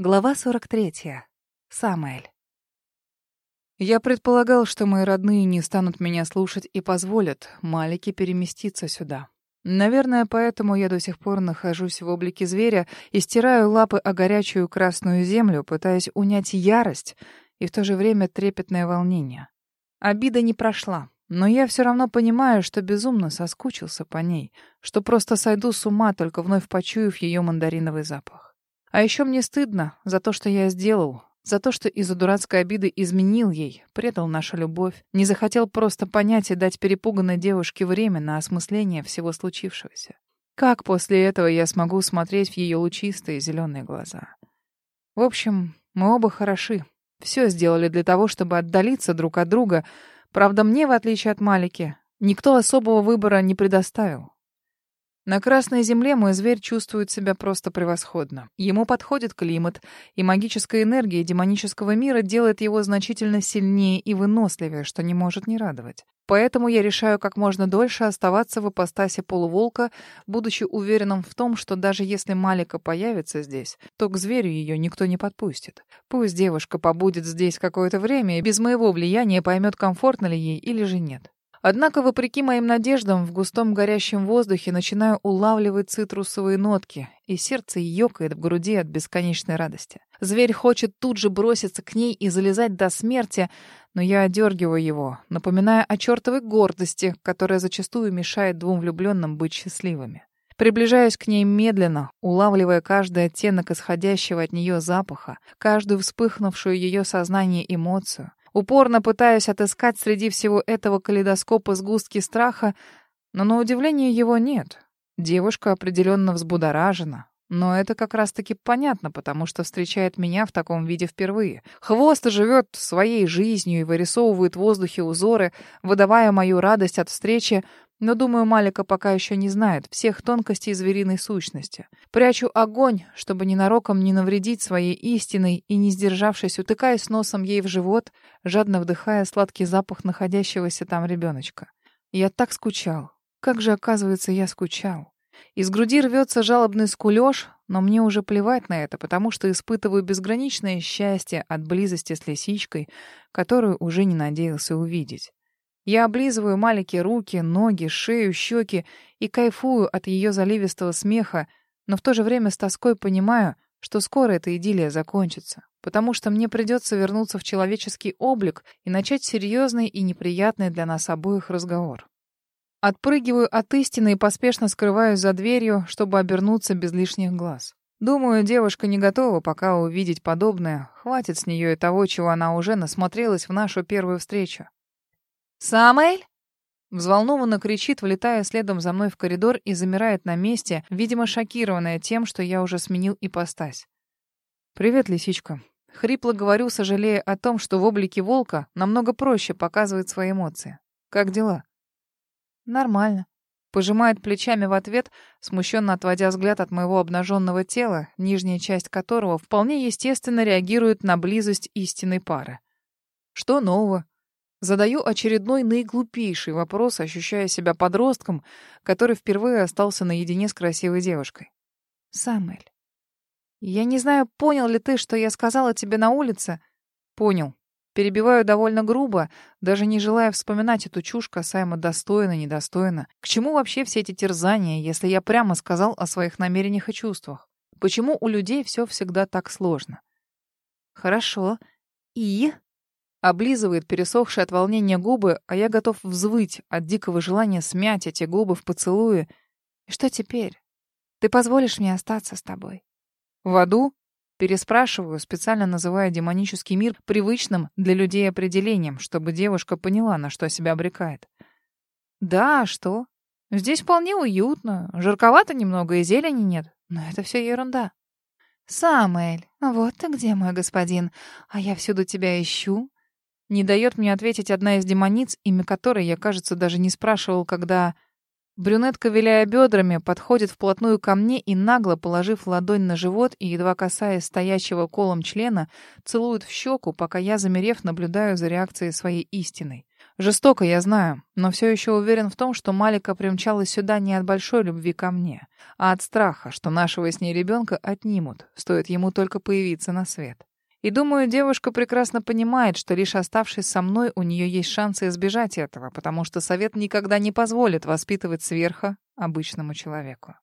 Глава 43. Самаэль. Я предполагал, что мои родные не станут меня слушать и позволят Малике переместиться сюда. Наверное, поэтому я до сих пор нахожусь в облике зверя и стираю лапы о горячую красную землю, пытаясь унять ярость и в то же время трепетное волнение. Обида не прошла, но я все равно понимаю, что безумно соскучился по ней, что просто сойду с ума, только вновь почуяв ее мандариновый запах. А еще мне стыдно за то, что я сделал, за то, что из-за дурацкой обиды изменил ей, предал нашу любовь, не захотел просто понять и дать перепуганной девушке время на осмысление всего случившегося. Как после этого я смогу смотреть в ее лучистые зеленые глаза? В общем, мы оба хороши. Все сделали для того, чтобы отдалиться друг от друга. Правда, мне, в отличие от Малики, никто особого выбора не предоставил. На Красной Земле мой зверь чувствует себя просто превосходно. Ему подходит климат, и магическая энергия демонического мира делает его значительно сильнее и выносливее, что не может не радовать. Поэтому я решаю как можно дольше оставаться в ипостаси полуволка, будучи уверенным в том, что даже если Малика появится здесь, то к зверю ее никто не подпустит. Пусть девушка побудет здесь какое-то время и без моего влияния поймет, комфортно ли ей или же нет. Однако, вопреки моим надеждам, в густом горящем воздухе начинаю улавливать цитрусовые нотки, и сердце ёкает в груди от бесконечной радости. Зверь хочет тут же броситься к ней и залезать до смерти, но я одергиваю его, напоминая о чертовой гордости, которая зачастую мешает двум влюбленным быть счастливыми. Приближаюсь к ней медленно, улавливая каждый оттенок исходящего от нее запаха, каждую вспыхнувшую ее сознание эмоцию. Упорно пытаюсь отыскать среди всего этого калейдоскопа сгустки страха, но на удивление его нет. Девушка определенно взбудоражена. Но это как раз-таки понятно, потому что встречает меня в таком виде впервые. Хвост живет своей жизнью и вырисовывает в воздухе узоры, выдавая мою радость от встречи, но, думаю, Малика пока еще не знает всех тонкостей звериной сущности. Прячу огонь, чтобы ненароком не навредить своей истиной и, не сдержавшись, утыкаясь носом ей в живот, жадно вдыхая сладкий запах находящегося там ребеночка. Я так скучал. Как же, оказывается, я скучал. Из груди рвется жалобный скулёж, но мне уже плевать на это, потому что испытываю безграничное счастье от близости с лисичкой, которую уже не надеялся увидеть. Я облизываю маленькие руки, ноги, шею, щеки и кайфую от ее заливистого смеха, но в то же время с тоской понимаю, что скоро эта идиллия закончится, потому что мне придется вернуться в человеческий облик и начать серьезный и неприятный для нас обоих разговор. Отпрыгиваю от истины и поспешно скрываюсь за дверью, чтобы обернуться без лишних глаз. Думаю, девушка не готова пока увидеть подобное. Хватит с нее и того, чего она уже насмотрелась в нашу первую встречу. «Самоэль?» Взволнованно кричит, влетая следом за мной в коридор и замирает на месте, видимо, шокированная тем, что я уже сменил ипостась. «Привет, лисичка». Хрипло говорю, сожалея о том, что в облике волка намного проще показывать свои эмоции. «Как дела?» «Нормально». Пожимает плечами в ответ, смущенно отводя взгляд от моего обнаженного тела, нижняя часть которого вполне естественно реагирует на близость истинной пары. «Что нового?» Задаю очередной наиглупейший вопрос, ощущая себя подростком, который впервые остался наедине с красивой девушкой. «Самуэль, я не знаю, понял ли ты, что я сказала тебе на улице?» «Понял. Перебиваю довольно грубо, даже не желая вспоминать эту чушь касаемо достойно, недостойно. К чему вообще все эти терзания, если я прямо сказал о своих намерениях и чувствах? Почему у людей все всегда так сложно?» «Хорошо. И?» Облизывает пересохшие от волнения губы, а я готов взвыть от дикого желания смять эти губы в поцелуе. И что теперь? Ты позволишь мне остаться с тобой? В аду? Переспрашиваю, специально называя демонический мир привычным для людей определением, чтобы девушка поняла, на что себя обрекает. Да, а что? Здесь вполне уютно. Жарковато немного и зелени нет. Но это все ерунда. Самуэль, вот ты где, мой господин. А я всюду тебя ищу. Не дает мне ответить одна из демониц, имя которой я, кажется, даже не спрашивал, когда... Брюнетка, виляя бедрами, подходит вплотную ко мне и, нагло положив ладонь на живот и едва касаясь стоящего колом члена, целует в щеку, пока я, замерев, наблюдаю за реакцией своей истиной. Жестоко, я знаю, но все еще уверен в том, что Малика примчалась сюда не от большой любви ко мне, а от страха, что нашего с ней ребенка отнимут, стоит ему только появиться на свет. И думаю, девушка прекрасно понимает, что лишь оставшись со мной, у нее есть шансы избежать этого, потому что совет никогда не позволит воспитывать сверха обычному человеку.